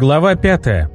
Глава пятая.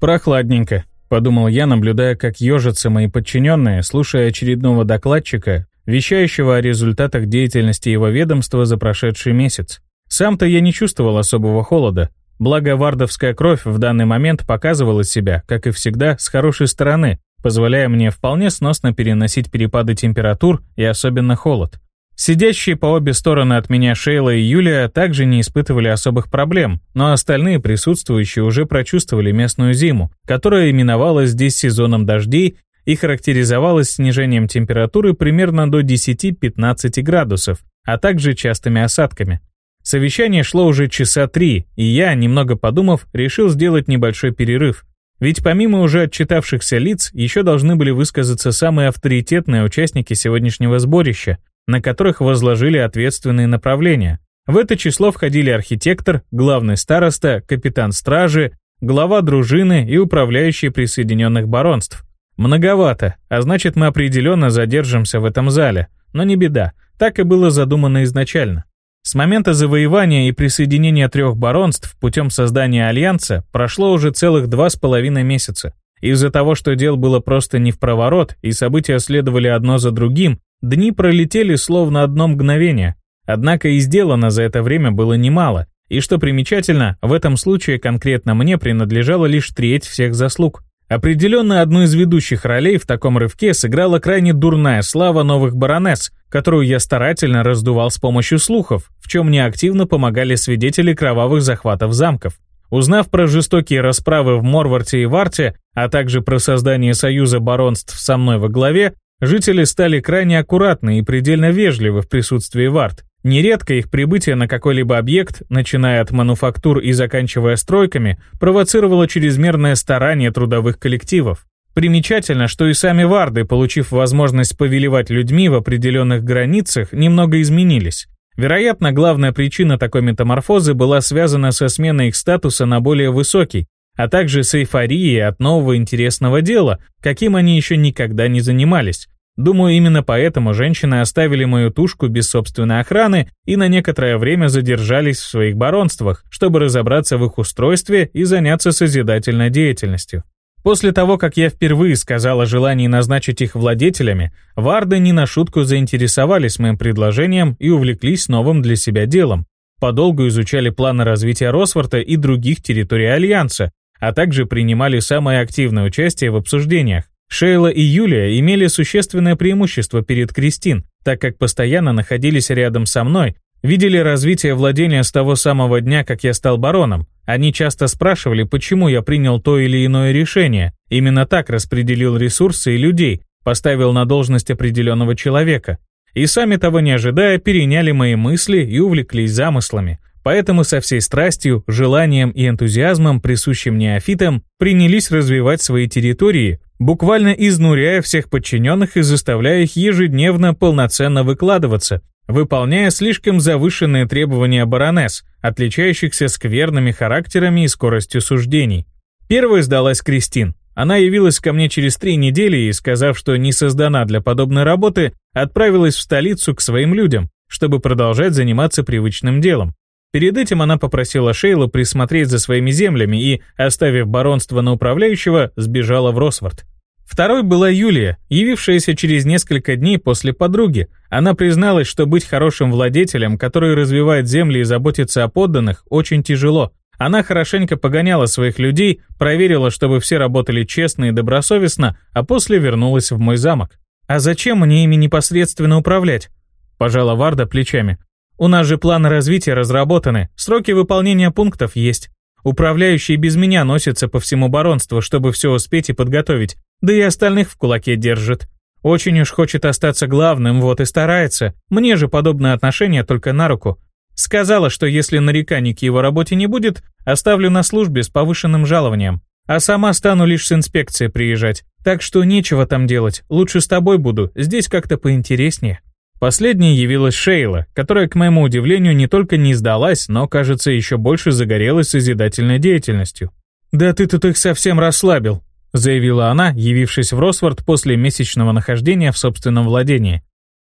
«Прохладненько», — подумал я, наблюдая, как ежатся мои подчиненные, слушая очередного докладчика, вещающего о результатах деятельности его ведомства за прошедший месяц. Сам-то я не чувствовал особого холода, благо вардовская кровь в данный момент показывала себя, как и всегда, с хорошей стороны, позволяя мне вполне сносно переносить перепады температур и особенно холод. Сидящие по обе стороны от меня Шейла и Юлия также не испытывали особых проблем, но остальные присутствующие уже прочувствовали местную зиму, которая именовалась здесь сезоном дождей и характеризовалась снижением температуры примерно до 10-15 градусов, а также частыми осадками. Совещание шло уже часа три, и я, немного подумав, решил сделать небольшой перерыв. Ведь помимо уже отчитавшихся лиц, еще должны были высказаться самые авторитетные участники сегодняшнего сборища, на которых возложили ответственные направления. В это число входили архитектор, главный староста, капитан стражи, глава дружины и управляющие присоединенных баронств. Многовато, а значит мы определенно задержимся в этом зале. Но не беда, так и было задумано изначально. С момента завоевания и присоединения трех баронств путем создания альянса прошло уже целых два с половиной месяца. Из-за того, что дел было просто не в проворот, и события следовали одно за другим, Дни пролетели словно одно мгновение, однако и сделано за это время было немало, и что примечательно, в этом случае конкретно мне принадлежала лишь треть всех заслуг. Определенно одну из ведущих ролей в таком рывке сыграла крайне дурная слава новых баронесс, которую я старательно раздувал с помощью слухов, в чем мне активно помогали свидетели кровавых захватов замков. Узнав про жестокие расправы в Морварте и Варте, а также про создание союза баронств со мной во главе, Жители стали крайне аккуратны и предельно вежливы в присутствии вард. Нередко их прибытие на какой-либо объект, начиная от мануфактур и заканчивая стройками, провоцировало чрезмерное старание трудовых коллективов. Примечательно, что и сами варды, получив возможность повелевать людьми в определенных границах, немного изменились. Вероятно, главная причина такой метаморфозы была связана со сменой их статуса на более высокий, а также с эйфорией от нового интересного дела, каким они еще никогда не занимались. Думаю, именно поэтому женщины оставили мою тушку без собственной охраны и на некоторое время задержались в своих баронствах, чтобы разобраться в их устройстве и заняться созидательной деятельностью. После того, как я впервые сказал о желании назначить их владетелями, варды не на шутку заинтересовались моим предложением и увлеклись новым для себя делом. Подолгу изучали планы развития Росфорта и других территорий Альянса, а также принимали самое активное участие в обсуждениях. Шейла и Юлия имели существенное преимущество перед Кристин, так как постоянно находились рядом со мной, видели развитие владения с того самого дня, как я стал бароном. Они часто спрашивали, почему я принял то или иное решение, именно так распределил ресурсы и людей, поставил на должность определенного человека. И сами того не ожидая, переняли мои мысли и увлеклись замыслами. Поэтому со всей страстью, желанием и энтузиазмом, присущим неофитам, принялись развивать свои территории, буквально изнуряя всех подчиненных и заставляя их ежедневно полноценно выкладываться, выполняя слишком завышенные требования баронесс, отличающихся скверными характерами и скоростью суждений. Первой сдалась Кристин. Она явилась ко мне через три недели и, сказав, что не создана для подобной работы, отправилась в столицу к своим людям, чтобы продолжать заниматься привычным делом. Перед этим она попросила Шейлу присмотреть за своими землями и, оставив баронство на управляющего, сбежала в Росфорд. Второй была Юлия, явившаяся через несколько дней после подруги. Она призналась, что быть хорошим владетелем, который развивает земли и заботится о подданных, очень тяжело. Она хорошенько погоняла своих людей, проверила, чтобы все работали честно и добросовестно, а после вернулась в мой замок. «А зачем мне ими непосредственно управлять?» Пожала Варда плечами. У нас же планы развития разработаны, сроки выполнения пунктов есть. Управляющий без меня носится по всему баронству, чтобы все успеть и подготовить, да и остальных в кулаке держит. Очень уж хочет остаться главным, вот и старается. Мне же подобное отношение только на руку. Сказала, что если нареканий к его работе не будет, оставлю на службе с повышенным жалованием. А сама стану лишь с инспекцией приезжать. Так что нечего там делать, лучше с тобой буду, здесь как-то поинтереснее. Последней явилась Шейла, которая, к моему удивлению, не только не сдалась, но, кажется, еще больше загорелась созидательной деятельностью. «Да ты тут их совсем расслабил», — заявила она, явившись в Росфорд после месячного нахождения в собственном владении.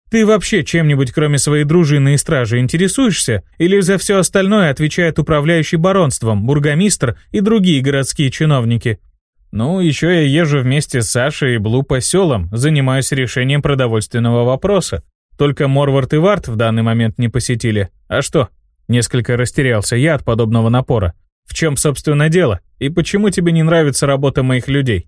Ты вообще чем-нибудь кроме своей дружины и стражи интересуешься? Или за все остальное отвечает управляющий баронством, бургомистр и другие городские чиновники? Ну, еще я езжу вместе с Сашей и Блу по селам, занимаюсь решением продовольственного вопроса. Только Морвард и Варт в данный момент не посетили. А что? Несколько растерялся я от подобного напора. В чем, собственно, дело? И почему тебе не нравится работа моих людей?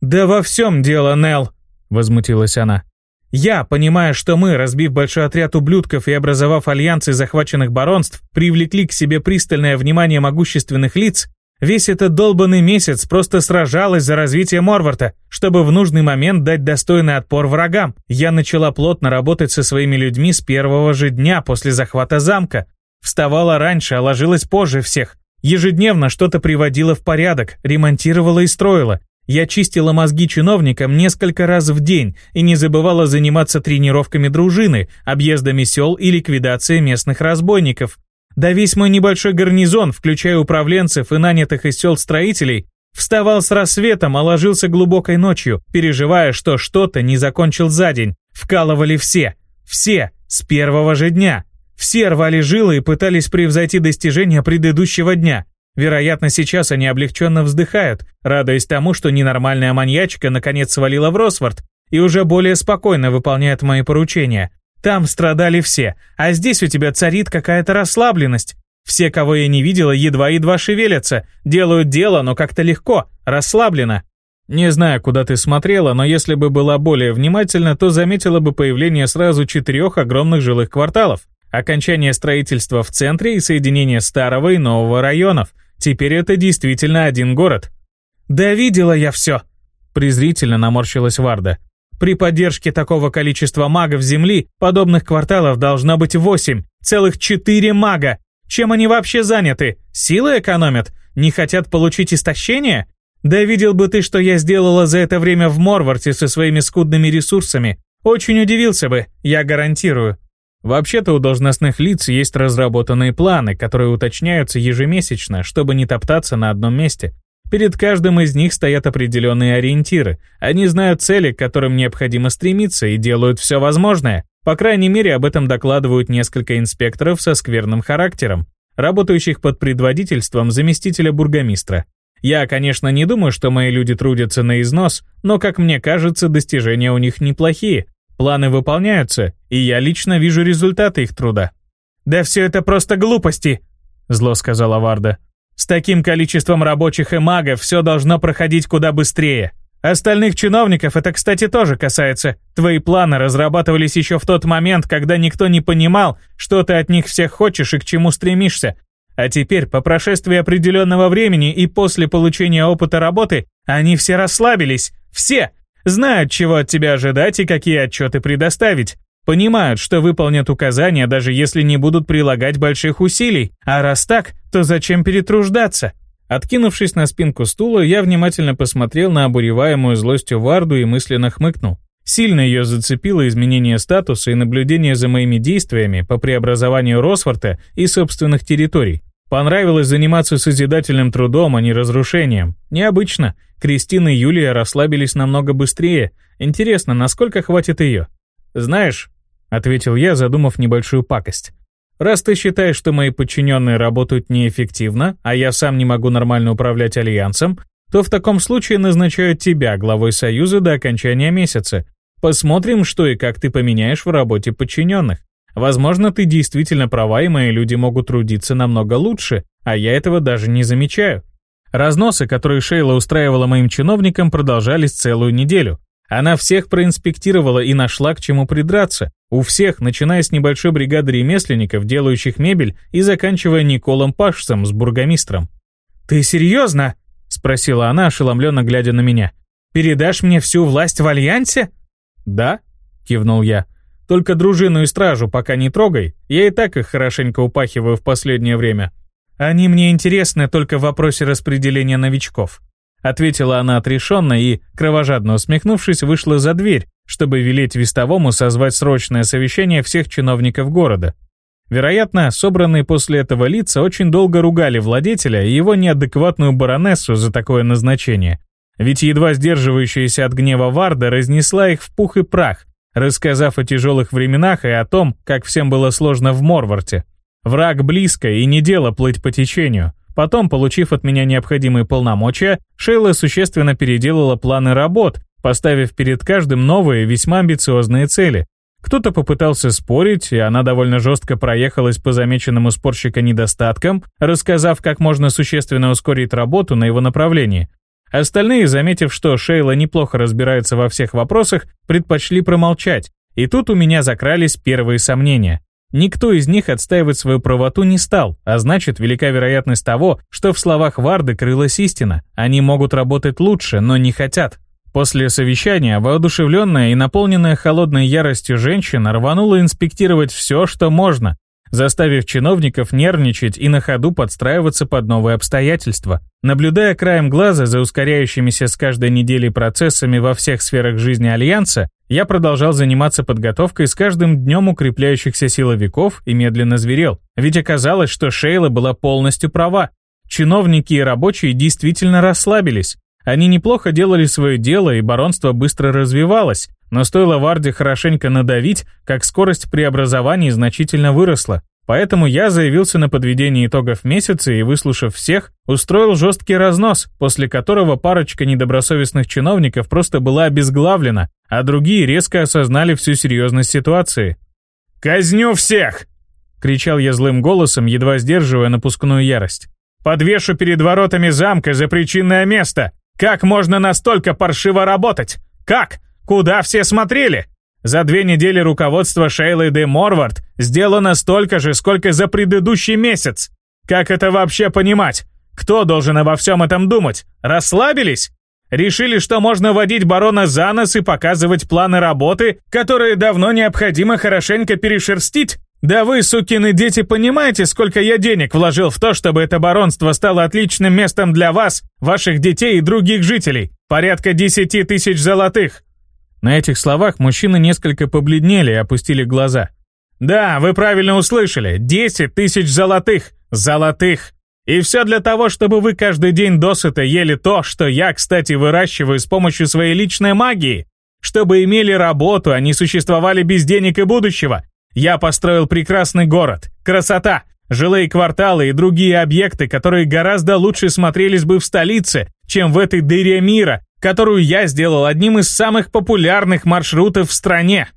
Да во всем дело, Нел, возмутилась она. Я, понимая, что мы, разбив большой отряд ублюдков и образовав альянсы захваченных баронств, привлекли к себе пристальное внимание могущественных лиц, весь этот долбанный месяц просто сражалась за развитие Морварта, чтобы в нужный момент дать достойный отпор врагам. Я начала плотно работать со своими людьми с первого же дня после захвата замка. Вставала раньше, а ложилась позже всех. Ежедневно что-то приводила в порядок, ремонтировала и строила. Я чистила мозги чиновникам несколько раз в день и не забывала заниматься тренировками дружины, объездами сел и ликвидацией местных разбойников. Да весь мой небольшой гарнизон, включая управленцев и нанятых из сел строителей, вставал с рассветом, а ложился глубокой ночью, переживая, что что-то не закончил за день. Вкалывали все. Все. С первого же дня. Все рвали жилы и пытались превзойти достижения предыдущего дня. Вероятно, сейчас они облегченно вздыхают, радуясь тому, что ненормальная маньячка наконец свалила в Росфорд и уже более спокойно выполняет мои поручения. Там страдали все, а здесь у тебя царит какая-то расслабленность. Все, кого я не видела, едва-едва шевелятся, делают дело, но как-то легко, расслабленно. Не знаю, куда ты смотрела, но если бы была более внимательна, то заметила бы появление сразу четырех огромных жилых кварталов. Окончание строительства в центре и соединение старого и нового районов – Теперь это действительно один город. «Да видела я все!» презрительно наморщилась Варда. «При поддержке такого количества магов Земли подобных кварталов должно быть восемь, целых четыре мага. Чем они вообще заняты? Силы экономят? Не хотят получить истощение? Да видел бы ты, что я сделала за это время в Морварте со своими скудными ресурсами. Очень удивился бы, я гарантирую. Вообще-то у должностных лиц есть разработанные планы, которые уточняются ежемесячно, чтобы не топтаться на одном месте. Перед каждым из них стоят определенные ориентиры. Они знают цели, к которым необходимо стремиться, и делают все возможное. По крайней мере, об этом докладывают несколько инспекторов со скверным характером, работающих под предводительством заместителя бургомистра. Я, конечно, не думаю, что мои люди трудятся на износ, но, как мне кажется, достижения у них неплохие, Планы выполняются, и я лично вижу результаты их труда. «Да все это просто глупости», — зло сказала Варда. «С таким количеством рабочих и магов все должно проходить куда быстрее. Остальных чиновников это, кстати, тоже касается. Твои планы разрабатывались еще в тот момент, когда никто не понимал, что ты от них всех хочешь и к чему стремишься. А теперь, по прошествии определенного времени и после получения опыта работы, они все расслабились. Все! Знают, чего от тебя ожидать и какие отчеты предоставить. Понимают, что выполнят указания, даже если не будут прилагать больших усилий. А раз так, то зачем перетруждаться? Откинувшись на спинку стула, я внимательно посмотрел на обуреваемую злостью Варду и мысленно хмыкнул. Сильно ее зацепило изменение статуса и наблюдение за моими действиями по преобразованию Росфорта и собственных территорий. Понравилось заниматься созидательным трудом, а не разрушением. Необычно. Кристина и Юлия расслабились намного быстрее. Интересно, насколько хватит ее? «Знаешь», — ответил я, задумав небольшую пакость, «раз ты считаешь, что мои подчиненные работают неэффективно, а я сам не могу нормально управлять Альянсом, то в таком случае назначаю тебя главой Союза до окончания месяца. Посмотрим, что и как ты поменяешь в работе подчиненных. Возможно, ты действительно права, и мои люди могут трудиться намного лучше, а я этого даже не замечаю. Разносы, которые Шейла устраивала моим чиновникам, продолжались целую неделю. Она всех проинспектировала и нашла к чему придраться. У всех, начиная с небольшой бригады ремесленников, делающих мебель, и заканчивая Николом Пашцем с бургомистром. «Ты серьезно?» — спросила она, ошеломленно глядя на меня. «Передашь мне всю власть в Альянсе?» «Да», — кивнул я. Только дружину и стражу пока не трогай, я и так их хорошенько упахиваю в последнее время. Они мне интересны только в вопросе распределения новичков». Ответила она отрешенно и, кровожадно усмехнувшись, вышла за дверь, чтобы велеть вестовому созвать срочное совещание всех чиновников города. Вероятно, собранные после этого лица очень долго ругали владетеля и его неадекватную баронессу за такое назначение. Ведь едва сдерживающаяся от гнева Варда разнесла их в пух и прах, рассказав о тяжелых временах и о том, как всем было сложно в Морварте. Враг близко, и не дело плыть по течению. Потом, получив от меня необходимые полномочия, Шейла существенно переделала планы работ, поставив перед каждым новые, весьма амбициозные цели. Кто-то попытался спорить, и она довольно жестко проехалась по замеченным у спорщика недостаткам, рассказав, как можно существенно ускорить работу на его направлении. Остальные, заметив, что Шейла неплохо разбирается во всех вопросах, предпочли промолчать, и тут у меня закрались первые сомнения. Никто из них отстаивать свою правоту не стал, а значит, велика вероятность того, что в словах Варды крылась истина. Они могут работать лучше, но не хотят. После совещания, воодушевленная и наполненная холодной яростью женщина рванула инспектировать все, что можно, заставив чиновников нервничать и на ходу подстраиваться под новые обстоятельства. Наблюдая краем глаза за ускоряющимися с каждой неделей процессами во всех сферах жизни Альянса, я продолжал заниматься подготовкой с каждым днем укрепляющихся силовиков и медленно зверел. Ведь оказалось, что Шейла была полностью права. Чиновники и рабочие действительно расслабились. Они неплохо делали свое дело, и баронство быстро развивалось, но стоило Варде хорошенько надавить, как скорость преобразований значительно выросла. Поэтому я заявился на подведение итогов месяца и, выслушав всех, устроил жесткий разнос, после которого парочка недобросовестных чиновников просто была обезглавлена, а другие резко осознали всю серьезность ситуации. «Казню всех!» — кричал я злым голосом, едва сдерживая напускную ярость. «Подвешу перед воротами замка за причинное место! Как можно настолько паршиво работать? Как? Куда все смотрели? За две недели руководство Шейлы де Морвард сделано столько же, сколько за предыдущий месяц. Как это вообще понимать? Кто должен обо всем этом думать? Расслабились? Решили, что можно водить барона за нос и показывать планы работы, которые давно необходимо хорошенько перешерстить? Да вы, сукины дети, понимаете, сколько я денег вложил в то, чтобы это баронство стало отличным местом для вас, ваших детей и других жителей? Порядка десяти тысяч золотых. На этих словах мужчины несколько побледнели и опустили глаза. Да, вы правильно услышали, десять тысяч золотых. Золотых. И все для того, чтобы вы каждый день досыта ели то, что я, кстати, выращиваю с помощью своей личной магии. Чтобы имели работу, а не существовали без денег и будущего. Я построил прекрасный город, красота, жилые кварталы и другие объекты, которые гораздо лучше смотрелись бы в столице, чем в этой дыре мира, которую я сделал одним из самых популярных маршрутов в стране.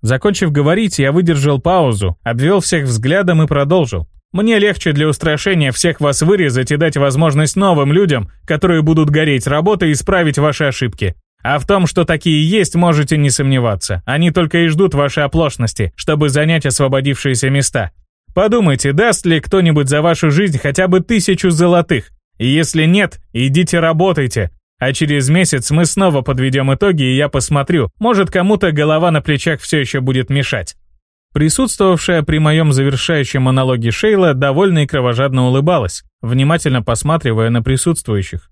Закончив говорить, я выдержал паузу, обвел всех взглядом и продолжил. Мне легче для устрашения всех вас вырезать и дать возможность новым людям, которые будут гореть работой, исправить ваши ошибки. А в том, что такие есть, можете не сомневаться. Они только и ждут вашей оплошности, чтобы занять освободившиеся места. Подумайте, даст ли кто-нибудь за вашу жизнь хотя бы тысячу золотых? И если нет, идите работайте. А через месяц мы снова подведем итоги, и я посмотрю, может кому-то голова на плечах все еще будет мешать. Присутствовавшая при моем завершающем монологе Шейла довольно и кровожадно улыбалась, внимательно посматривая на присутствующих.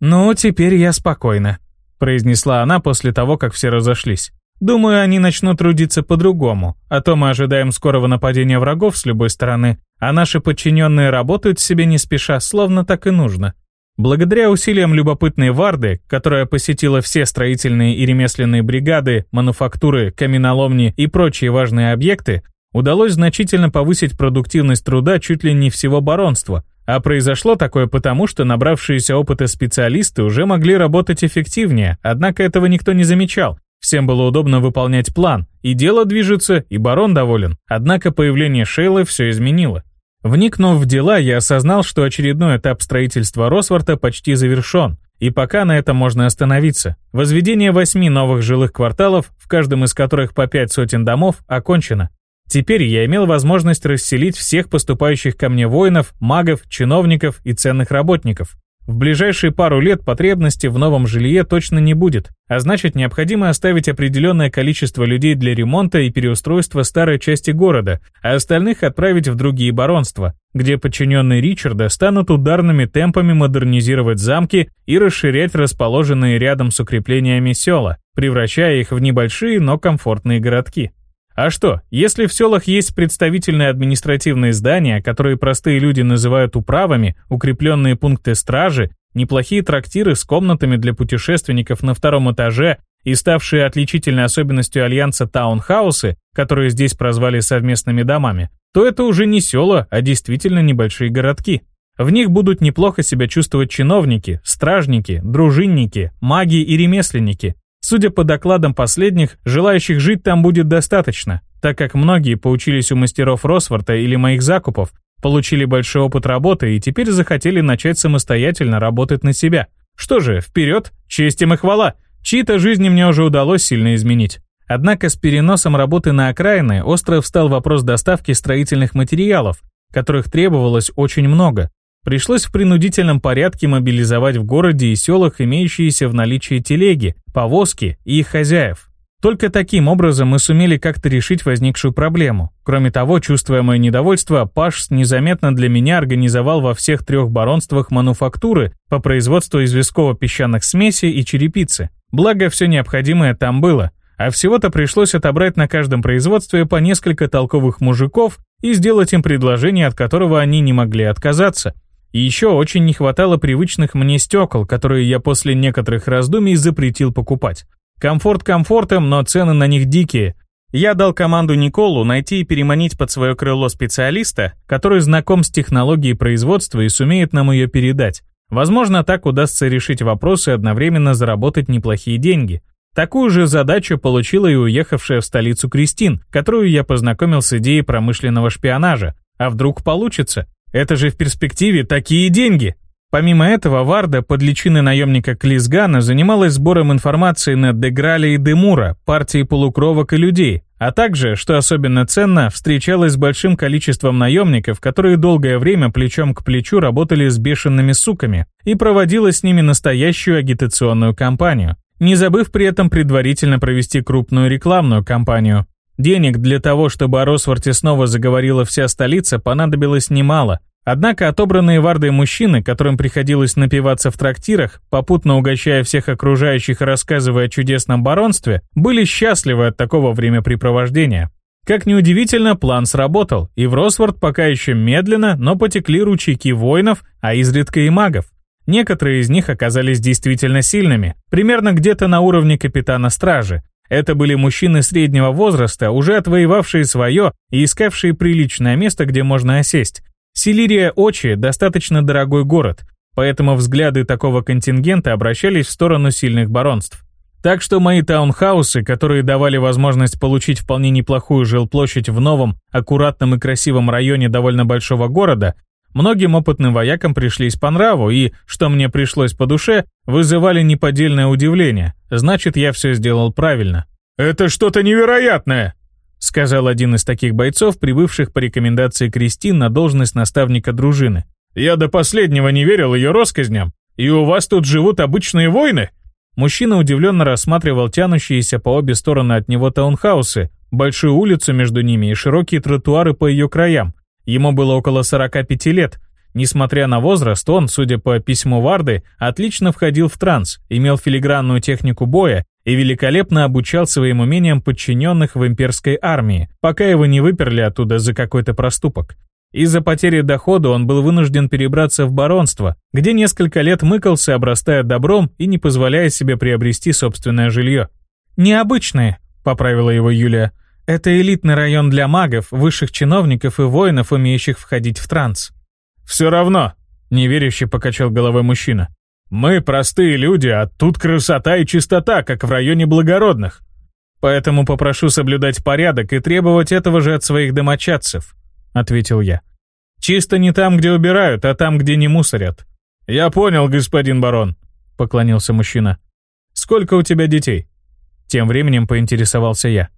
«Ну, теперь я спокойна», произнесла она после того, как все разошлись. «Думаю, они начнут трудиться по-другому, а то мы ожидаем скорого нападения врагов с любой стороны, а наши подчиненные работают себе не спеша, словно так и нужно». Благодаря усилиям любопытной Варды, которая посетила все строительные и ремесленные бригады, мануфактуры, каменоломни и прочие важные объекты, удалось значительно повысить продуктивность труда чуть ли не всего баронства, а произошло такое потому, что набравшиеся опыта специалисты уже могли работать эффективнее, однако этого никто не замечал. Всем было удобно выполнять план, и дело движется, и барон доволен. Однако появление Шейлы все изменило. Вникнув в дела, я осознал, что очередной этап строительства Росворта почти завершен, и пока на этом можно остановиться. Возведение восьми новых жилых кварталов, в каждом из которых по пять сотен домов, окончено. Теперь я имел возможность расселить всех поступающих ко мне воинов, магов, чиновников и ценных работников. В ближайшие пару лет потребности в новом жилье точно не будет, а значит необходимо оставить определенное количество людей для ремонта и переустройства старой части города, а остальных отправить в другие баронства, где подчиненные Ричарда станут ударными темпами модернизировать замки и расширять расположенные рядом с укреплениями села, превращая их в небольшие, но комфортные городки. А что, если в селах есть представительные административные здания, которые простые люди называют управами, укрепленные пункты стражи, неплохие трактиры с комнатами для путешественников на втором этаже и ставшие отличительной особенностью альянса таунхаусы, которые здесь прозвали совместными домами, то это уже не села, а действительно небольшие городки. В них будут неплохо себя чувствовать чиновники, стражники, дружинники, маги и ремесленники. Судя по докладам последних, желающих жить там будет достаточно, так как многие поучились у мастеров Росфорта или моих закупов, получили большой опыт работы и теперь захотели начать самостоятельно работать на себя. Что же, вперед, честь им и хвала. Чьи-то жизни мне уже удалось сильно изменить. Однако с переносом работы на окраины остро встал вопрос доставки строительных материалов, которых требовалось очень много. Пришлось в принудительном порядке мобилизовать в городе и селах имеющиеся в наличии телеги, повозки и их хозяев. Только таким образом мы сумели как-то решить возникшую проблему. Кроме того, чувствуя мое недовольство, Паш незаметно для меня организовал во всех трех баронствах мануфактуры по производству известково-песчаных смесей и черепицы. Благо, все необходимое там было. А всего-то пришлось отобрать на каждом производстве по несколько толковых мужиков и сделать им предложение, от которого они не могли отказаться. И еще очень не хватало привычных мне стекол, которые я после некоторых раздумий запретил покупать. Комфорт комфортом, но цены на них дикие. Я дал команду Николу найти и переманить под свое крыло специалиста, который знаком с технологией производства и сумеет нам ее передать. Возможно, так удастся решить вопрос и одновременно заработать неплохие деньги. Такую же задачу получила и уехавшая в столицу Кристин, которую я познакомил с идеей промышленного шпионажа. А вдруг получится? Это же в перспективе такие деньги! Помимо этого, Варда под личиной наемника Клисгана занималась сбором информации на Деграле и Демура, партии полукровок и людей, а также, что особенно ценно, встречалась с большим количеством наемников, которые долгое время плечом к плечу работали с бешеными суками, и проводила с ними настоящую агитационную кампанию, не забыв при этом предварительно провести крупную рекламную кампанию. Денег для того, чтобы о Росворте снова заговорила вся столица, понадобилось немало, Однако отобранные Вардой мужчины, которым приходилось напиваться в трактирах, попутно угощая всех окружающих и рассказывая о чудесном баронстве, были счастливы от такого времяпрепровождения. Как неудивительно, план сработал, и в Росворд пока еще медленно, но потекли ручейки воинов, а изредка и магов. Некоторые из них оказались действительно сильными, примерно где-то на уровне капитана стражи. Это были мужчины среднего возраста, уже отвоевавшие свое и искавшие приличное место, где можно осесть, Силирия Очи достаточно дорогой город, поэтому взгляды такого контингента обращались в сторону сильных баронств. Так что мои таунхаусы, которые давали возможность получить вполне неплохую жилплощадь в новом, аккуратном и красивом районе довольно большого города, многим опытным воякам пришлись по нраву и, что мне пришлось по душе, вызывали неподдельное удивление. Значит, я все сделал правильно. «Это что-то невероятное!» сказал один из таких бойцов, прибывших по рекомендации Кристин на должность наставника дружины. «Я до последнего не верил ее россказням. И у вас тут живут обычные воины?» Мужчина удивленно рассматривал тянущиеся по обе стороны от него таунхаусы, большую улицу между ними и широкие тротуары по ее краям. Ему было около 45 лет. Несмотря на возраст, он, судя по письму Варды, отлично входил в транс, имел филигранную технику боя и великолепно обучал своим умениям подчиненных в имперской армии, пока его не выперли оттуда за какой-то проступок. Из-за потери дохода он был вынужден перебраться в баронство, где несколько лет мыкался, обрастая добром и не позволяя себе приобрести собственное жилье. «Необычные», — поправила его Юлия. «Это элитный район для магов, высших чиновников и воинов, умеющих входить в транс». «Все равно», — неверяще покачал головой мужчина. Мы простые люди, а тут красота и чистота, как в районе благородных. Поэтому попрошу соблюдать порядок и требовать этого же от своих домочадцев», — ответил я. «Чисто не там, где убирают, а там, где не мусорят». «Я понял, господин барон», — поклонился мужчина. «Сколько у тебя детей?» Тем временем поинтересовался я.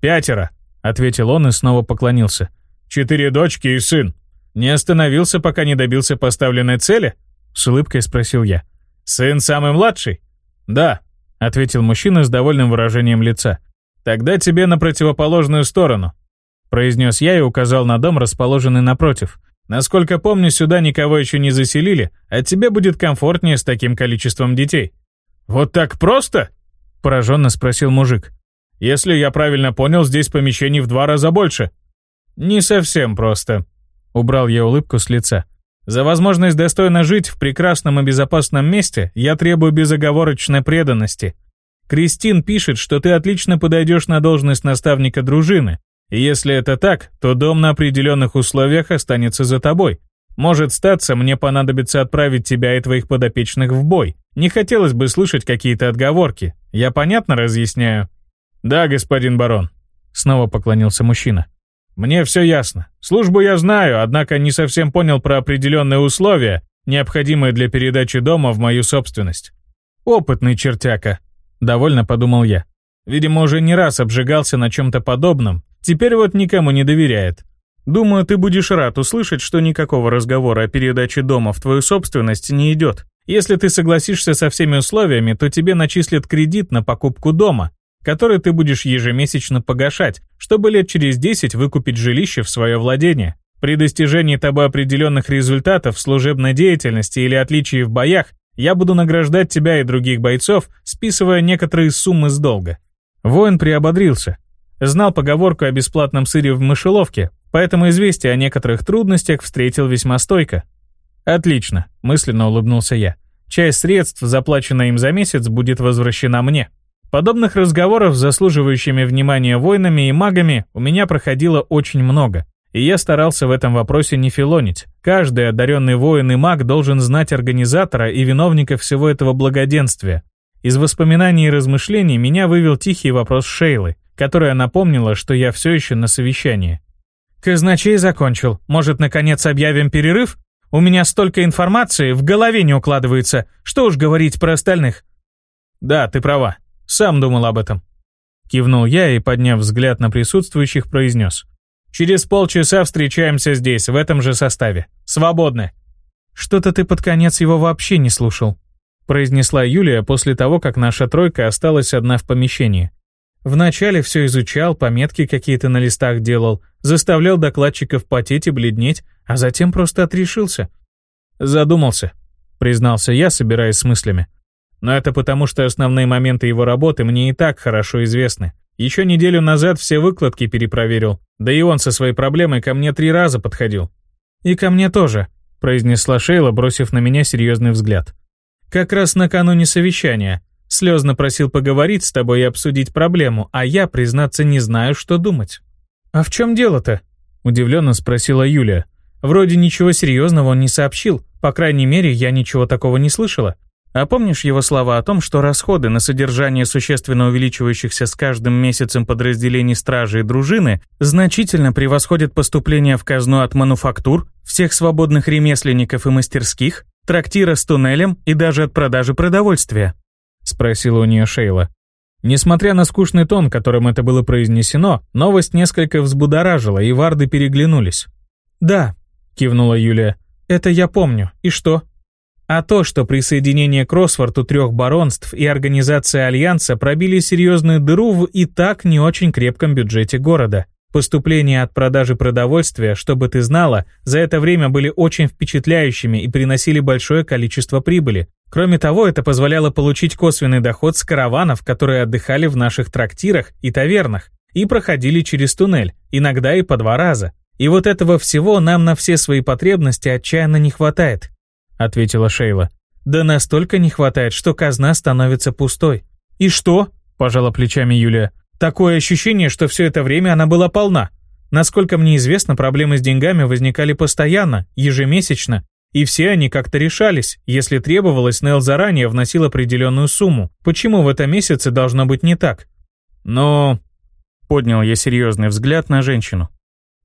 «Пятеро», — ответил он и снова поклонился. «Четыре дочки и сын. Не остановился, пока не добился поставленной цели?» — с улыбкой спросил я. «Сын самый младший?» «Да», — ответил мужчина с довольным выражением лица. «Тогда тебе на противоположную сторону», — произнес я и указал на дом, расположенный напротив. «Насколько помню, сюда никого еще не заселили, а тебе будет комфортнее с таким количеством детей». «Вот так просто?» — пораженно спросил мужик. «Если я правильно понял, здесь помещений в два раза больше». «Не совсем просто», — убрал я улыбку с лица. За возможность достойно жить в прекрасном и безопасном месте я требую безоговорочной преданности. Кристин пишет, что ты отлично подойдешь на должность наставника дружины. И если это так, то дом на определенных условиях останется за тобой. Может статься, мне понадобится отправить тебя и твоих подопечных в бой. Не хотелось бы слышать какие-то отговорки. Я понятно разъясняю? Да, господин барон. Снова поклонился мужчина. Мне все ясно. Службу я знаю, однако не совсем понял про определенные условия, необходимые для передачи дома в мою собственность. Опытный чертяка, довольно подумал я. Видимо, уже не раз обжигался на чем-то подобном, теперь вот никому не доверяет. Думаю, ты будешь рад услышать, что никакого разговора о передаче дома в твою собственность не идет. Если ты согласишься со всеми условиями, то тебе начислят кредит на покупку дома, который ты будешь ежемесячно погашать, чтобы лет через 10 выкупить жилище в свое владение. При достижении тобой определенных результатов в служебной деятельности или отличии в боях, я буду награждать тебя и других бойцов, списывая некоторые суммы с долга. Воин приободрился. Знал поговорку о бесплатном сыре в мышеловке, поэтому известие о некоторых трудностях встретил весьма стойко. «Отлично», — мысленно улыбнулся я. «Часть средств, заплаченная им за месяц, будет возвращена мне». Подобных разговоров с заслуживающими внимания воинами и магами у меня проходило очень много, и я старался в этом вопросе не филонить. Каждый одаренный воин и маг должен знать организатора и виновника всего этого благоденствия. Из воспоминаний и размышлений меня вывел тихий вопрос Шейлы, которая напомнила, что я все еще на совещании. «Казначей закончил. Может, наконец объявим перерыв? У меня столько информации, в голове не укладывается. Что уж говорить про остальных?» «Да, ты права. Сам думал об этом». Кивнул я и, подняв взгляд на присутствующих, произнес. «Через полчаса встречаемся здесь, в этом же составе. Свободны». «Что-то ты под конец его вообще не слушал», произнесла Юлия после того, как наша тройка осталась одна в помещении. Вначале все изучал, пометки какие-то на листах делал, заставлял докладчиков потеть и бледнеть, а затем просто отрешился. Задумался, признался я, собираясь с мыслями. Но это потому, что основные моменты его работы мне и так хорошо известны. Еще неделю назад все выкладки перепроверил, да и он со своей проблемой ко мне три раза подходил. «И ко мне тоже», — произнесла Шейла, бросив на меня серьезный взгляд. «Как раз накануне совещания. Слезно просил поговорить с тобой и обсудить проблему, а я, признаться, не знаю, что думать». «А в чем дело-то?» — удивленно спросила Юлия. «Вроде ничего серьезного он не сообщил, по крайней мере, я ничего такого не слышала. А помнишь его слова о том, что расходы на содержание существенно увеличивающихся с каждым месяцем подразделений стражи и дружины значительно превосходят поступления в казну от мануфактур, всех свободных ремесленников и мастерских, трактира с туннелем и даже от продажи продовольствия?» — спросила у нее Шейла. Несмотря на скучный тон, которым это было произнесено, новость несколько взбудоражила, и варды переглянулись. «Да», — кивнула Юлия, — «это я помню. И что?» А то, что присоединение к Росфорту трех баронств и организация Альянса пробили серьезную дыру в и так не очень крепком бюджете города. Поступления от продажи продовольствия, чтобы ты знала, за это время были очень впечатляющими и приносили большое количество прибыли. Кроме того, это позволяло получить косвенный доход с караванов, которые отдыхали в наших трактирах и тавернах, и проходили через туннель, иногда и по два раза. И вот этого всего нам на все свои потребности отчаянно не хватает ответила Шейла. «Да настолько не хватает, что казна становится пустой». «И что?» – пожала плечами Юлия. «Такое ощущение, что все это время она была полна. Насколько мне известно, проблемы с деньгами возникали постоянно, ежемесячно, и все они как-то решались. Если требовалось, Нел заранее вносил определенную сумму. Почему в этом месяце должно быть не так? Но... Поднял я серьезный взгляд на женщину.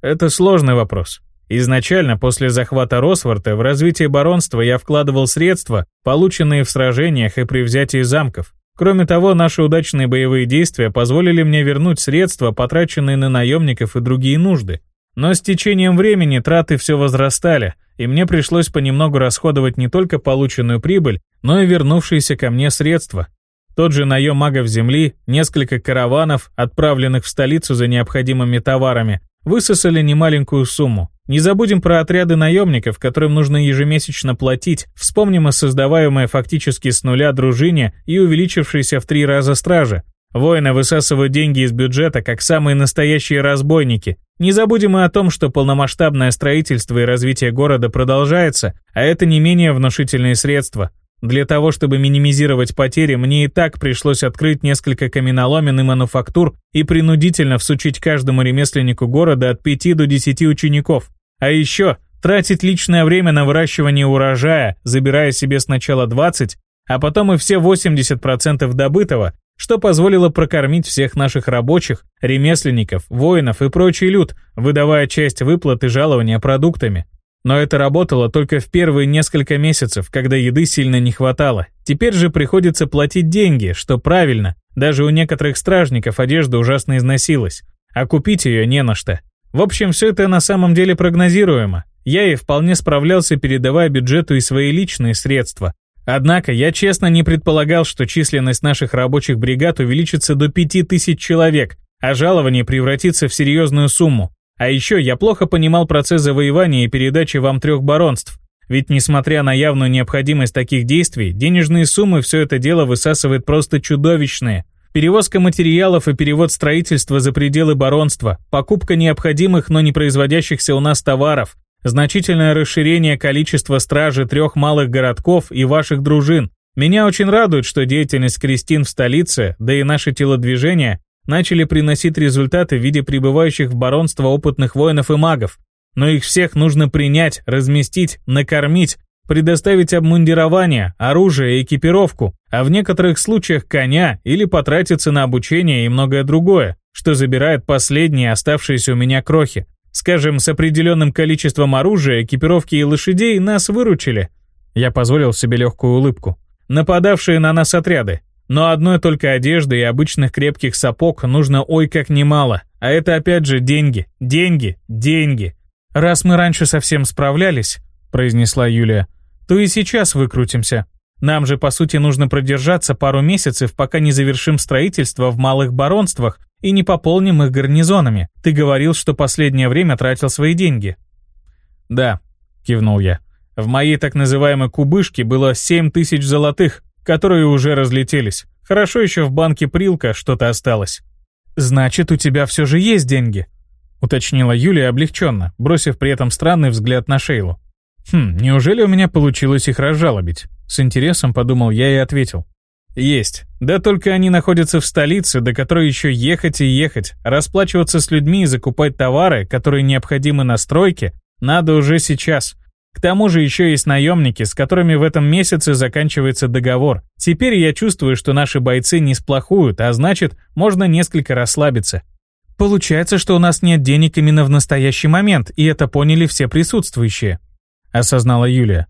Это сложный вопрос. Изначально, после захвата Росворта, в развитие баронства я вкладывал средства, полученные в сражениях и при взятии замков. Кроме того, наши удачные боевые действия позволили мне вернуть средства, потраченные на наемников и другие нужды. Но с течением времени траты все возрастали, и мне пришлось понемногу расходовать не только полученную прибыль, но и вернувшиеся ко мне средства. Тот же наем магов земли, несколько караванов, отправленных в столицу за необходимыми товарами, высосали немаленькую сумму. Не забудем про отряды наемников, которым нужно ежемесячно платить, вспомним о создаваемой фактически с нуля дружине и увеличившейся в три раза страже. Воины высасывают деньги из бюджета, как самые настоящие разбойники. Не забудем и о том, что полномасштабное строительство и развитие города продолжается, а это не менее внушительные средства. Для того, чтобы минимизировать потери, мне и так пришлось открыть несколько каменоломен и мануфактур и принудительно всучить каждому ремесленнику города от 5 до 10 учеников. А еще тратить личное время на выращивание урожая, забирая себе сначала 20, а потом и все 80% добытого, что позволило прокормить всех наших рабочих, ремесленников, воинов и прочий люд, выдавая часть выплат и жалования продуктами. Но это работало только в первые несколько месяцев, когда еды сильно не хватало. Теперь же приходится платить деньги, что правильно. Даже у некоторых стражников одежда ужасно износилась, а купить ее не на что. В общем, все это на самом деле прогнозируемо. Я и вполне справлялся, передавая бюджету и свои личные средства, Однако я честно не предполагал, что численность наших рабочих бригад увеличится до 5000 человек, а жалование превратится в серьезную сумму. А еще я плохо понимал процесс завоевания и передачи вам трех баронств. Ведь несмотря на явную необходимость таких действий, денежные суммы все это дело высасывает просто чудовищные. Перевозка материалов и перевод строительства за пределы баронства, покупка необходимых, но не производящихся у нас товаров, Значительное расширение количества стражи трех малых городков и ваших дружин. Меня очень радует, что деятельность Кристин в столице, да и наши телодвижения, начали приносить результаты в виде прибывающих в баронство опытных воинов и магов. Но их всех нужно принять, разместить, накормить, предоставить обмундирование, оружие и экипировку, а в некоторых случаях коня или потратиться на обучение и многое другое, что забирает последние оставшиеся у меня крохи. Скажем, с определенным количеством оружия, экипировки и лошадей нас выручили. Я позволил себе легкую улыбку. Нападавшие на нас отряды. Но одной только одежды и обычных крепких сапог нужно ой как немало. А это опять же деньги, деньги, деньги. Раз мы раньше совсем справлялись, произнесла Юлия, то и сейчас выкрутимся. Нам же, по сути, нужно продержаться пару месяцев, пока не завершим строительство в малых баронствах и не пополним их гарнизонами. Ты говорил, что последнее время тратил свои деньги». «Да», — кивнул я. «В моей так называемой кубышке было семь тысяч золотых, которые уже разлетелись. Хорошо еще в банке Прилка что-то осталось». «Значит, у тебя все же есть деньги», — уточнила Юлия облегченно, бросив при этом странный взгляд на Шейлу. «Хм, неужели у меня получилось их разжалобить?» С интересом подумал я и ответил. Есть. Да только они находятся в столице, до которой еще ехать и ехать. Расплачиваться с людьми и закупать товары, которые необходимы на стройке, надо уже сейчас. К тому же еще есть наемники, с которыми в этом месяце заканчивается договор. Теперь я чувствую, что наши бойцы не сплохуют, а значит, можно несколько расслабиться. Получается, что у нас нет денег именно в настоящий момент, и это поняли все присутствующие, осознала Юлия.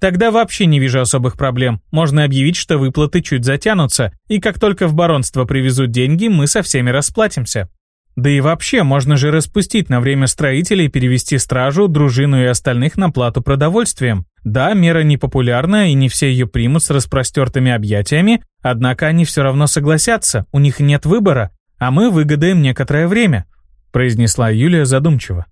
Тогда вообще не вижу особых проблем. Можно объявить, что выплаты чуть затянутся, и как только в баронство привезут деньги, мы со всеми расплатимся. Да и вообще, можно же распустить на время строителей перевести стражу, дружину и остальных на плату продовольствием. Да, мера непопулярна, и не все ее примут с распростертыми объятиями, однако они все равно согласятся, у них нет выбора, а мы выгодаем некоторое время», — произнесла Юлия задумчиво.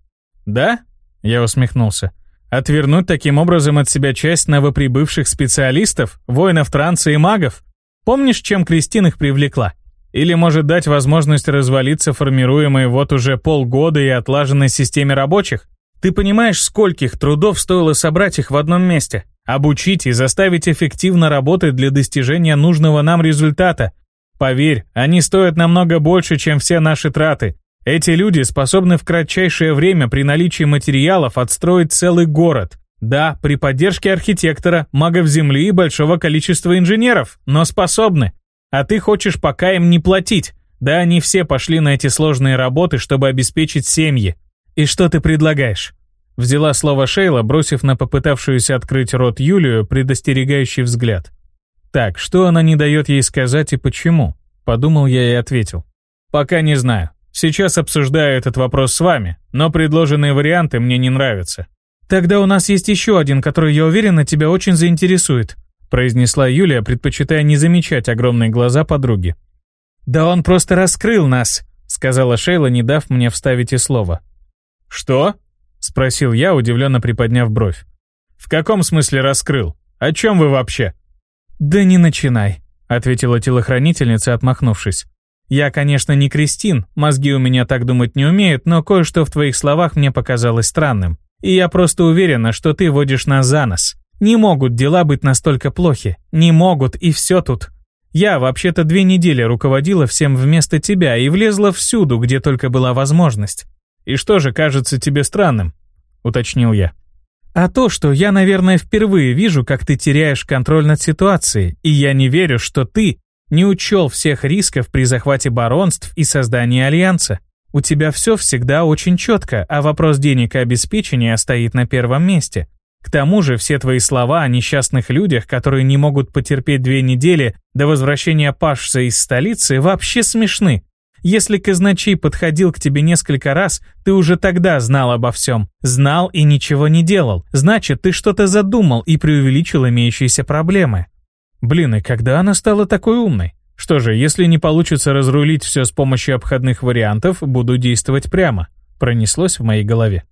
«Да?» — я усмехнулся. Отвернуть таким образом от себя часть новоприбывших специалистов, воинов транса и магов? Помнишь, чем Кристин их привлекла? Или может дать возможность развалиться формируемой вот уже полгода и отлаженной системе рабочих? Ты понимаешь, скольких трудов стоило собрать их в одном месте? Обучить и заставить эффективно работать для достижения нужного нам результата. Поверь, они стоят намного больше, чем все наши траты. Эти люди способны в кратчайшее время при наличии материалов отстроить целый город. Да, при поддержке архитектора, магов земли и большого количества инженеров, но способны. А ты хочешь пока им не платить. Да, они все пошли на эти сложные работы, чтобы обеспечить семьи. И что ты предлагаешь? Взяла слово Шейла, бросив на попытавшуюся открыть рот Юлию предостерегающий взгляд. Так, что она не дает ей сказать и почему? Подумал я и ответил. Пока не знаю. Сейчас обсуждаю этот вопрос с вами, но предложенные варианты мне не нравятся. Тогда у нас есть еще один, который, я уверена, тебя очень заинтересует», произнесла Юлия, предпочитая не замечать огромные глаза подруги. «Да он просто раскрыл нас», сказала Шейла, не дав мне вставить и слово. «Что?» спросил я, удивленно приподняв бровь. «В каком смысле раскрыл? О чем вы вообще?» «Да не начинай», ответила телохранительница, отмахнувшись. Я, конечно, не Кристин, мозги у меня так думать не умеют, но кое-что в твоих словах мне показалось странным. И я просто уверена, что ты водишь нас за нос. Не могут дела быть настолько плохи. Не могут, и все тут. Я вообще-то две недели руководила всем вместо тебя и влезла всюду, где только была возможность. И что же кажется тебе странным? Уточнил я. А то, что я, наверное, впервые вижу, как ты теряешь контроль над ситуацией, и я не верю, что ты не учел всех рисков при захвате баронств и создании альянса. У тебя все всегда очень четко, а вопрос денег и обеспечения стоит на первом месте. К тому же все твои слова о несчастных людях, которые не могут потерпеть две недели до возвращения Пашса из столицы, вообще смешны. Если казначей подходил к тебе несколько раз, ты уже тогда знал обо всем. Знал и ничего не делал. Значит, ты что-то задумал и преувеличил имеющиеся проблемы. Блин, и когда она стала такой умной? Что же, если не получится разрулить все с помощью обходных вариантов, буду действовать прямо. Пронеслось в моей голове.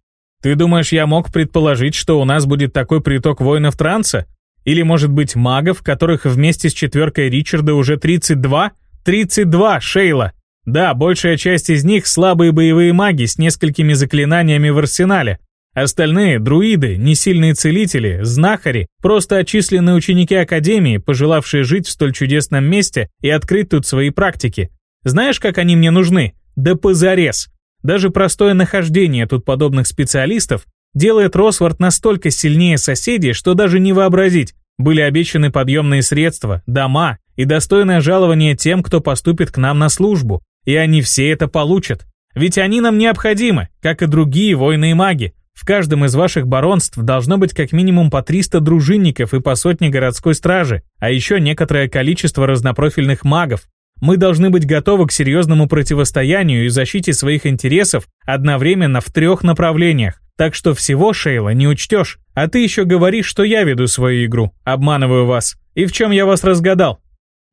Ты думаешь, я мог предположить, что у нас будет такой приток воинов транса? Или, может быть, магов, которых вместе с четверкой Ричарда уже 32? 32, Шейла! Да, большая часть из них слабые боевые маги с несколькими заклинаниями в арсенале. Остальные — друиды, несильные целители, знахари, просто отчисленные ученики Академии, пожелавшие жить в столь чудесном месте и открыть тут свои практики. Знаешь, как они мне нужны? Да позарез! Даже простое нахождение тут подобных специалистов делает Росвард настолько сильнее соседей, что даже не вообразить. Были обещаны подъемные средства, дома и достойное жалование тем, кто поступит к нам на службу. И они все это получат. Ведь они нам необходимы, как и другие воины и маги. В каждом из ваших баронств должно быть как минимум по 300 дружинников и по сотне городской стражи, а еще некоторое количество разнопрофильных магов, мы должны быть готовы к серьезному противостоянию и защите своих интересов одновременно в трех направлениях. Так что всего, Шейла, не учтешь. А ты еще говоришь, что я веду свою игру, обманываю вас. И в чем я вас разгадал?»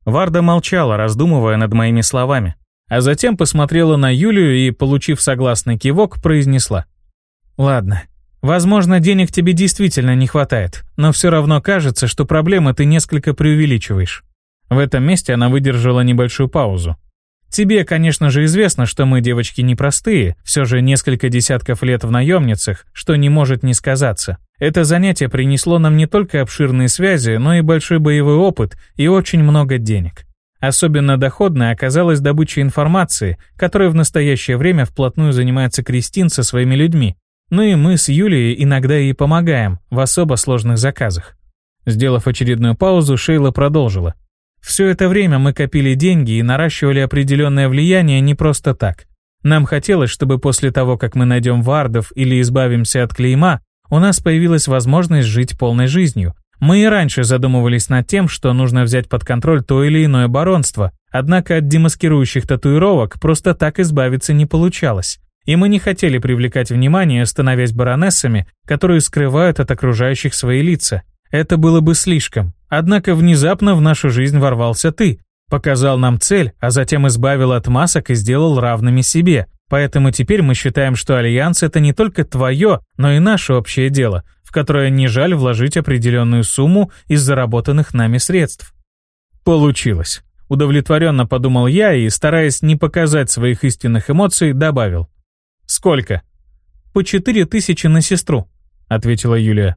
Варда молчала, раздумывая над моими словами. А затем посмотрела на Юлию и, получив согласный кивок, произнесла. «Ладно. Возможно, денег тебе действительно не хватает, но все равно кажется, что проблемы ты несколько преувеличиваешь. В этом месте она выдержала небольшую паузу. Тебе, конечно же, известно, что мы девочки непростые, все же несколько десятков лет в наемницах, что не может не сказаться. Это занятие принесло нам не только обширные связи, но и большой боевой опыт и очень много денег. Особенно доходной оказалась добыча информации, которой в настоящее время вплотную занимается Кристин со своими людьми. Ну и мы с Юлией иногда ей помогаем в особо сложных заказах. Сделав очередную паузу, Шейла продолжила. Все это время мы копили деньги и наращивали определенное влияние не просто так. Нам хотелось, чтобы после того, как мы найдем вардов или избавимся от клейма, у нас появилась возможность жить полной жизнью. Мы и раньше задумывались над тем, что нужно взять под контроль то или иное баронство, однако от демаскирующих татуировок просто так избавиться не получалось. И мы не хотели привлекать внимание, становясь баронессами, которые скрывают от окружающих свои лица. Это было бы слишком. Однако внезапно в нашу жизнь ворвался ты, показал нам цель, а затем избавил от масок и сделал равными себе. Поэтому теперь мы считаем, что Альянс — это не только твое, но и наше общее дело, в которое не жаль вложить определенную сумму из заработанных нами средств. Получилось. Удовлетворенно подумал я и, стараясь не показать своих истинных эмоций, добавил. «Сколько?» «По четыре тысячи на сестру», — ответила Юлия.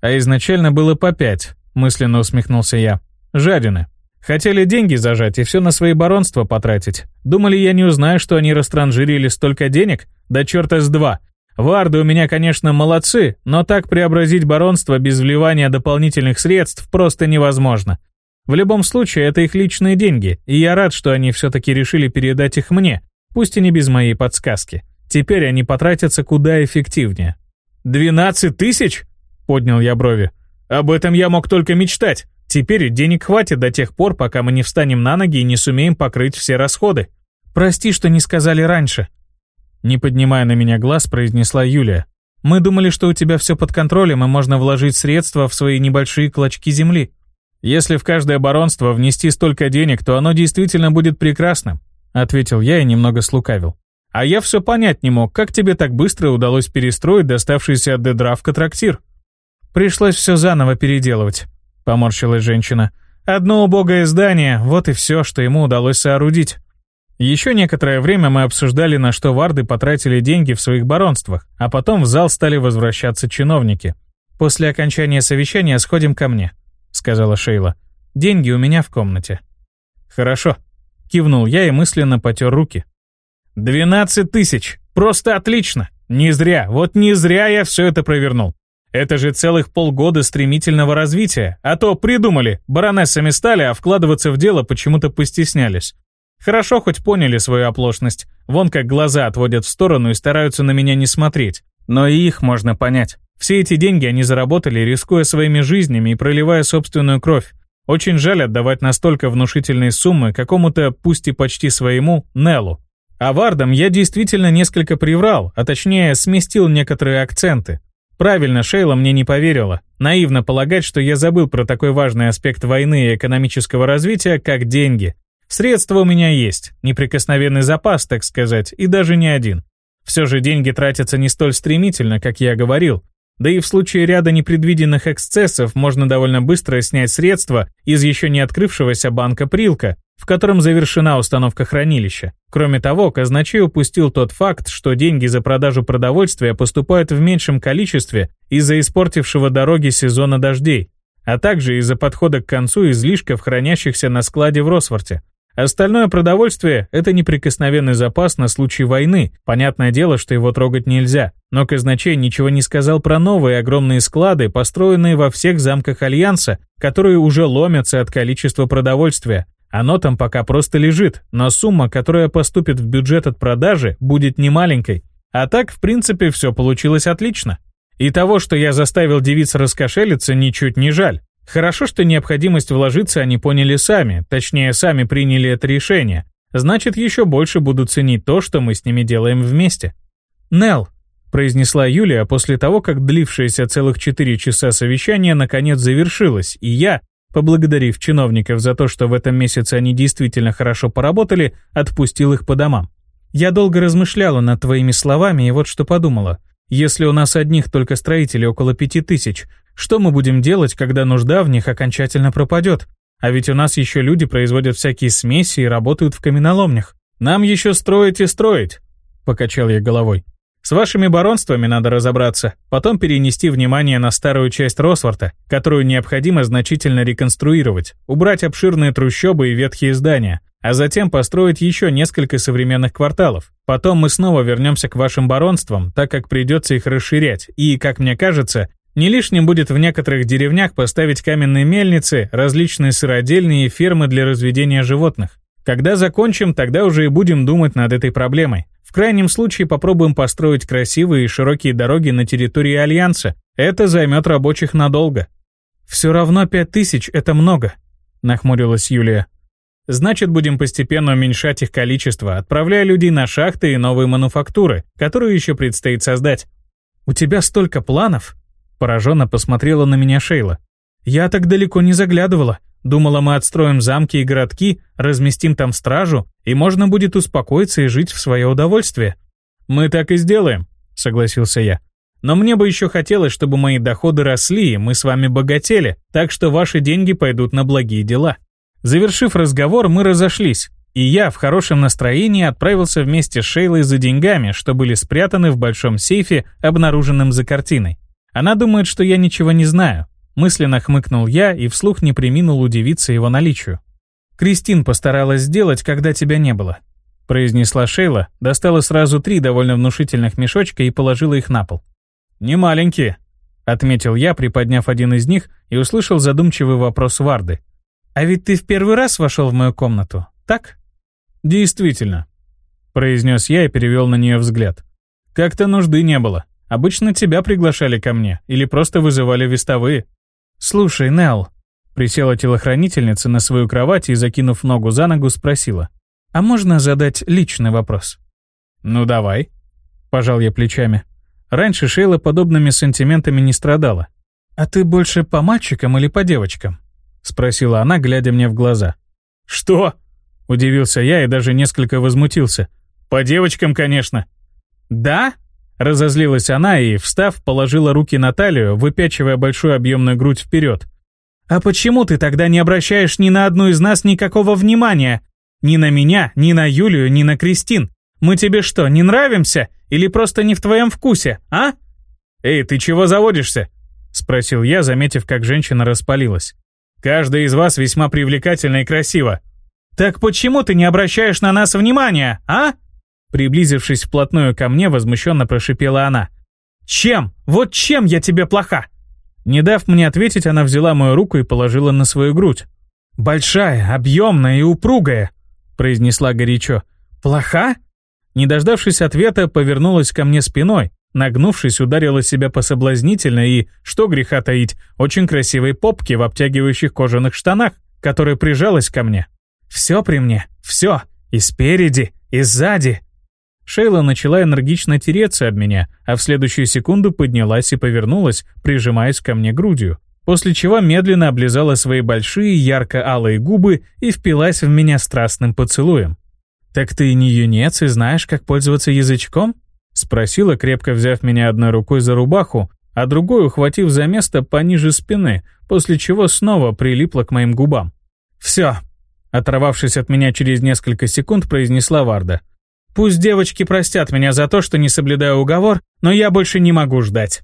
«А изначально было по пять мысленно усмехнулся я. Жадины. Хотели деньги зажать и все на свои баронства потратить. Думали, я не узнаю, что они растранжирили столько денег? Да черта с два. Варды у меня, конечно, молодцы, но так преобразить баронство без вливания дополнительных средств просто невозможно. В любом случае, это их личные деньги, и я рад, что они все-таки решили передать их мне, пусть и не без моей подсказки. Теперь они потратятся куда эффективнее. «Двенадцать тысяч?» — поднял я брови. Об этом я мог только мечтать. Теперь денег хватит до тех пор, пока мы не встанем на ноги и не сумеем покрыть все расходы. Прости, что не сказали раньше. Не поднимая на меня глаз, произнесла Юлия. Мы думали, что у тебя все под контролем и можно вложить средства в свои небольшие клочки земли. Если в каждое баронство внести столько денег, то оно действительно будет прекрасным, ответил я и немного слукавил. А я все понять не мог, как тебе так быстро удалось перестроить доставшийся от Дедравка трактир. Пришлось все заново переделывать», — поморщилась женщина. «Одно убогое здание, вот и все, что ему удалось соорудить». Еще некоторое время мы обсуждали, на что варды потратили деньги в своих баронствах, а потом в зал стали возвращаться чиновники. «После окончания совещания сходим ко мне», — сказала Шейла. «Деньги у меня в комнате». «Хорошо», — кивнул я и мысленно потер руки. «Двенадцать тысяч! Просто отлично! Не зря, вот не зря я все это провернул. Это же целых полгода стремительного развития, а то придумали, баронессами стали, а вкладываться в дело почему-то постеснялись. Хорошо хоть поняли свою оплошность, вон как глаза отводят в сторону и стараются на меня не смотреть. Но и их можно понять. Все эти деньги они заработали, рискуя своими жизнями и проливая собственную кровь. Очень жаль отдавать настолько внушительные суммы какому-то, пусть и почти своему, Неллу. А Вардам я действительно несколько приврал, а точнее сместил некоторые акценты. Правильно, Шейла мне не поверила. Наивно полагать, что я забыл про такой важный аспект войны и экономического развития, как деньги. Средства у меня есть, неприкосновенный запас, так сказать, и даже не один. Все же деньги тратятся не столь стремительно, как я говорил. Да и в случае ряда непредвиденных эксцессов можно довольно быстро снять средства из еще не открывшегося банка Прилка, в котором завершена установка хранилища. Кроме того, казначей упустил тот факт, что деньги за продажу продовольствия поступают в меньшем количестве из-за испортившего дороги сезона дождей, а также из-за подхода к концу излишков, хранящихся на складе в Росфорте. Остальное продовольствие – это неприкосновенный запас на случай войны. Понятное дело, что его трогать нельзя. Но казначей ничего не сказал про новые огромные склады, построенные во всех замках Альянса, которые уже ломятся от количества продовольствия. Оно там пока просто лежит, но сумма, которая поступит в бюджет от продажи, будет немаленькой. А так, в принципе, все получилось отлично. И того, что я заставил девиц раскошелиться, ничуть не жаль. Хорошо, что необходимость вложиться они поняли сами, точнее, сами приняли это решение. Значит, еще больше будут ценить то, что мы с ними делаем вместе. «Нелл», — произнесла Юлия после того, как длившееся целых четыре часа совещание наконец завершилось, и я, поблагодарив чиновников за то, что в этом месяце они действительно хорошо поработали, отпустил их по домам. «Я долго размышляла над твоими словами и вот что подумала. Если у нас одних только строителей около пяти тысяч, что мы будем делать, когда нужда в них окончательно пропадет? А ведь у нас еще люди производят всякие смеси и работают в каменоломнях. Нам еще строить и строить, покачал я головой. С вашими баронствами надо разобраться, потом перенести внимание на старую часть Росворта, которую необходимо значительно реконструировать, убрать обширные трущобы и ветхие здания, а затем построить еще несколько современных кварталов. Потом мы снова вернемся к вашим баронствам, так как придется их расширять, и, как мне кажется, не лишним будет в некоторых деревнях поставить каменные мельницы, различные сыродельные фермы для разведения животных. Когда закончим, тогда уже и будем думать над этой проблемой. Крайнем случае попробуем построить красивые и широкие дороги на территории Альянса. Это займет рабочих надолго. «Все равно пять тысяч — это много», — нахмурилась Юлия. «Значит, будем постепенно уменьшать их количество, отправляя людей на шахты и новые мануфактуры, которые еще предстоит создать». «У тебя столько планов?» Пораженно посмотрела на меня Шейла. «Я так далеко не заглядывала. Думала, мы отстроим замки и городки, разместим там стражу, и можно будет успокоиться и жить в свое удовольствие». «Мы так и сделаем», — согласился я. «Но мне бы еще хотелось, чтобы мои доходы росли, и мы с вами богатели, так что ваши деньги пойдут на благие дела». Завершив разговор, мы разошлись, и я в хорошем настроении отправился вместе с Шейлой за деньгами, что были спрятаны в большом сейфе, обнаруженном за картиной. Она думает, что я ничего не знаю. Мысленно хмыкнул я и вслух не приминул удивиться его наличию. «Кристин постаралась сделать, когда тебя не было», — произнесла Шейла, достала сразу три довольно внушительных мешочка и положила их на пол. «Не маленькие», — отметил я, приподняв один из них, и услышал задумчивый вопрос Варды. «А ведь ты в первый раз вошел в мою комнату, так?» «Действительно», — произнес я и перевел на нее взгляд. «Как-то нужды не было». Обычно тебя приглашали ко мне или просто вызывали вестовые. Слушай, Нелл, присела телохранительница на свою кровать и, закинув ногу за ногу, спросила. А можно задать личный вопрос? Ну давай, пожал я плечами. Раньше Шейла подобными сантиментами не страдала. «А ты больше по мальчикам или по девочкам?» — спросила она, глядя мне в глаза. «Что?» — удивился я и даже несколько возмутился. «По девочкам, конечно». «Да?» Разозлилась она и, встав, положила руки на талию, выпячивая большую объемную грудь вперед. «А почему ты тогда не обращаешь ни на одну из нас никакого внимания? Ни на меня, ни на Юлию, ни на Кристин? Мы тебе что, не нравимся? Или просто не в твоем вкусе, а?» «Эй, ты чего заводишься?» Спросил я, заметив, как женщина распалилась. «Каждая из вас весьма привлекательна и красива». «Так почему ты не обращаешь на нас внимания, а?» Приблизившись вплотную ко мне, возмущенно прошипела она. «Чем? Вот чем я тебе плоха?» Не дав мне ответить, она взяла мою руку и положила на свою грудь. «Большая, объемная и упругая», — произнесла горячо. «Плоха?» Не дождавшись ответа, повернулась ко мне спиной, нагнувшись, ударила себя по соблазнительной и, что греха таить, очень красивой попке в обтягивающих кожаных штанах, которая прижалась ко мне. «Все при мне, все, и спереди, и сзади». Шейла начала энергично тереться об меня, а в следующую секунду поднялась и повернулась, прижимаясь ко мне грудью, после чего медленно облизала свои большие ярко-алые губы и впилась в меня страстным поцелуем. «Так ты не юнец и знаешь, как пользоваться язычком?» Спросила, крепко взяв меня одной рукой за рубаху, а другой ухватив за место пониже спины, после чего снова прилипла к моим губам. «Все», — оторвавшись от меня через несколько секунд, произнесла Варда. «Пусть девочки простят меня за то, что не соблюдаю уговор, но я больше не могу ждать».